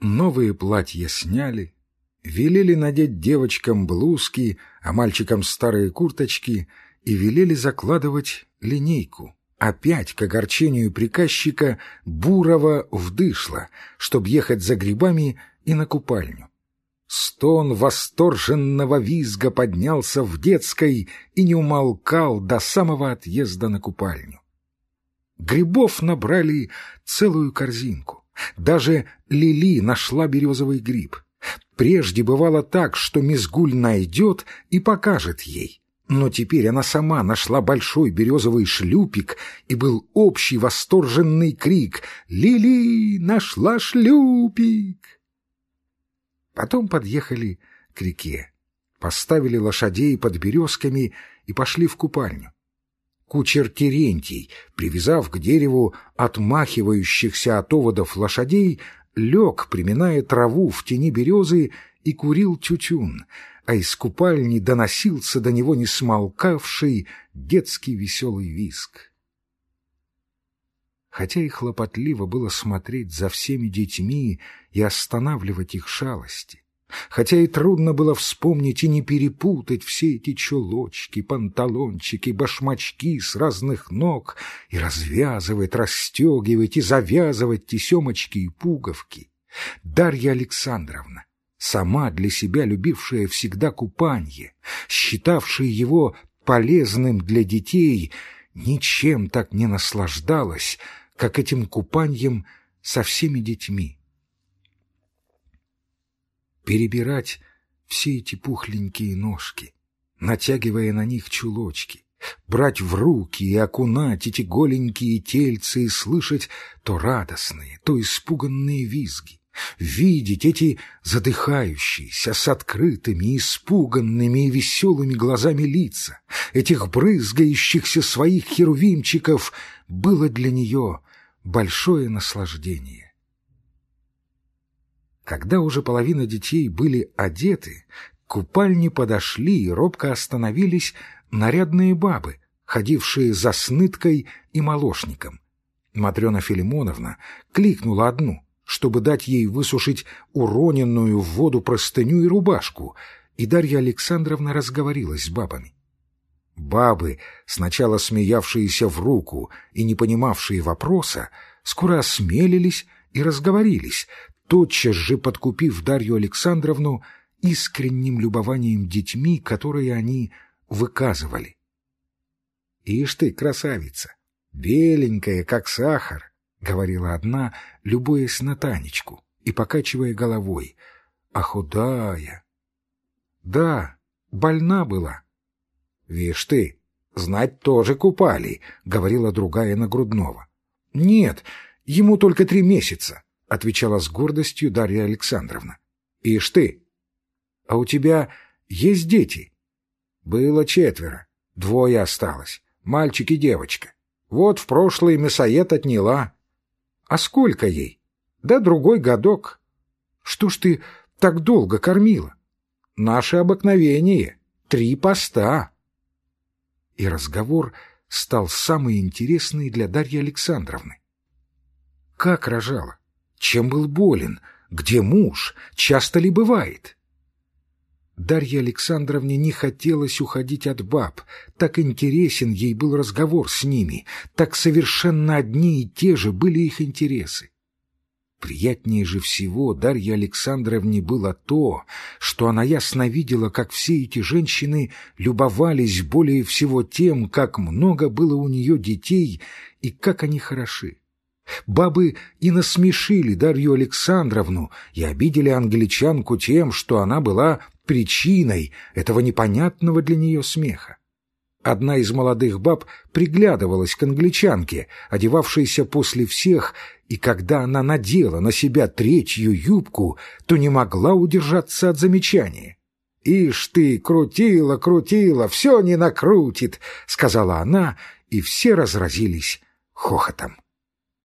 Новые платья сняли, велели надеть девочкам блузки, а мальчикам старые курточки и велели закладывать линейку. Опять, к огорчению приказчика, Бурова вдышла, чтоб ехать за грибами и на купальню. Стон восторженного визга поднялся в детской и не умолкал до самого отъезда на купальню. Грибов набрали целую корзинку. Даже Лили нашла березовый гриб. Прежде бывало так, что Мизгуль найдет и покажет ей. Но теперь она сама нашла большой березовый шлюпик, и был общий восторженный крик «Лили, нашла шлюпик!». Потом подъехали к реке, поставили лошадей под березками и пошли в купальню. Кучер Терентий, привязав к дереву отмахивающихся от оводов лошадей, лег, приминая траву в тени березы, и курил тютюн, а из купальни доносился до него несмолкавший детский веселый виск. Хотя и хлопотливо было смотреть за всеми детьми и останавливать их шалости, Хотя и трудно было вспомнить и не перепутать все эти чулочки, панталончики, башмачки с разных ног и развязывать, расстегивать и завязывать тесемочки и пуговки. Дарья Александровна, сама для себя любившая всегда купанье, считавшая его полезным для детей, ничем так не наслаждалась, как этим купаньем со всеми детьми перебирать все эти пухленькие ножки, натягивая на них чулочки, брать в руки и окунать эти голенькие тельцы и слышать то радостные, то испуганные визги, видеть эти задыхающиеся с открытыми, испуганными и веселыми глазами лица, этих брызгающихся своих херувимчиков, было для нее большое наслаждение. Когда уже половина детей были одеты, к купальне подошли и робко остановились нарядные бабы, ходившие за сныткой и молочником. Матрена Филимоновна кликнула одну, чтобы дать ей высушить уроненную в воду простыню и рубашку, и Дарья Александровна разговорилась с бабами. Бабы, сначала смеявшиеся в руку и не понимавшие вопроса, скоро осмелились и разговорились, тотчас же подкупив Дарью Александровну искренним любованием детьми, которые они выказывали. «Ишь ты, красавица, беленькая, как сахар!» — говорила одна, любуясь на Танечку и покачивая головой. «А худая!» «Да, больна была». «Вишь ты, знать тоже купали», — говорила другая на Грудного. «Нет, ему только три месяца. — отвечала с гордостью Дарья Александровна. — Ишь ты! А у тебя есть дети? — Было четверо. Двое осталось. Мальчик и девочка. Вот в прошлый мясоед отняла. — А сколько ей? — Да другой годок. — Что ж ты так долго кормила? — Наше обыкновение. Три поста. И разговор стал самый интересный для Дарьи Александровны. Как рожала? Чем был болен? Где муж? Часто ли бывает? Дарье Александровне не хотелось уходить от баб. Так интересен ей был разговор с ними, так совершенно одни и те же были их интересы. Приятнее же всего Дарье Александровне было то, что она ясно видела, как все эти женщины любовались более всего тем, как много было у нее детей и как они хороши. Бабы и насмешили Дарью Александровну и обидели англичанку тем, что она была причиной этого непонятного для нее смеха. Одна из молодых баб приглядывалась к англичанке, одевавшейся после всех, и когда она надела на себя третью юбку, то не могла удержаться от замечания. «Ишь ты, крутила, крутила, все не накрутит», — сказала она, и все разразились хохотом.